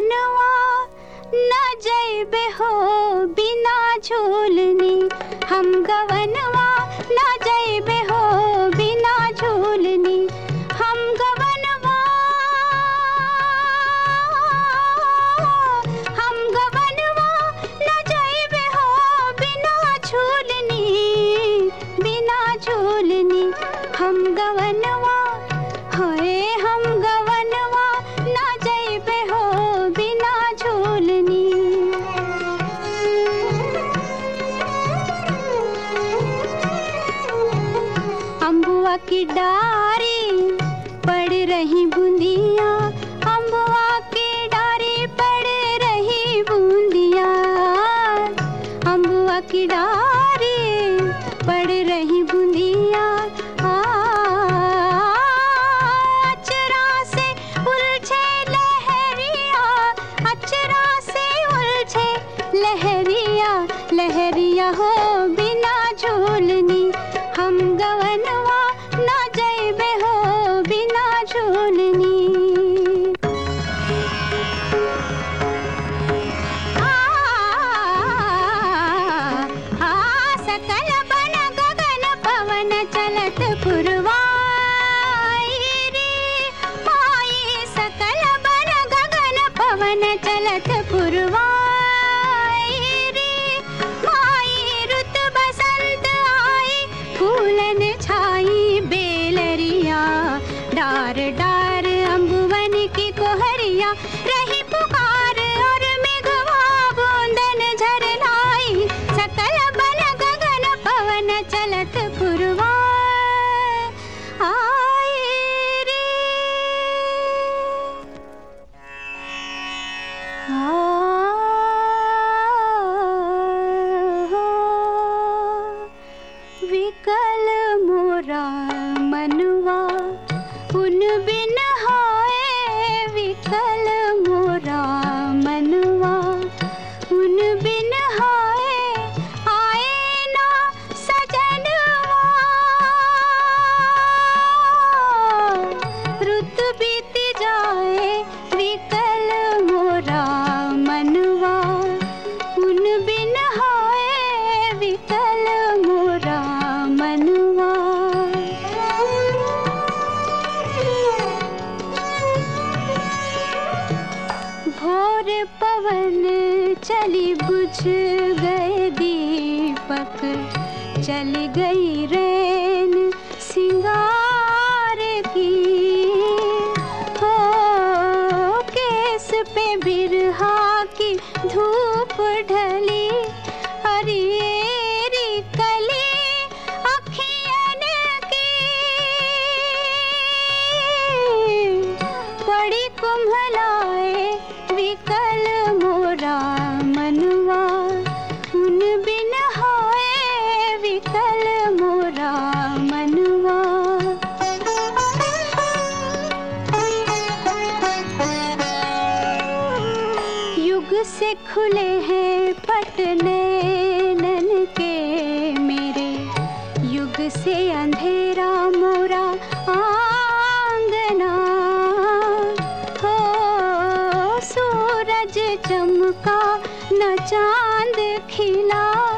गवनवा न जैबे हो बिना झूलनी। हम गवनवा न जैबे हो बिना झूलनी। हम गवनवा हम गवनवा न जैबे हो बिना झूलनी बिना झूलनी। हम गवनवा अम्बुआ की डारी पड़ रही बूंदिया। अम्बुआ की डारी पड़ रही बूंदिया। अम्बुआ की डारी पवन चलत विकल मोरा चली बुझ गए दीपक, चल गई रैन सिंगार की। हो, केस पे बिरहा की धूप ढली हरी कली अखियन की। पड़ी कुम्हलाए युग से खुले हैं पटने नन के मेरे। युग से अंधेरा मोरा आंगना। हो, सूरज चमका, न चाँद खिला।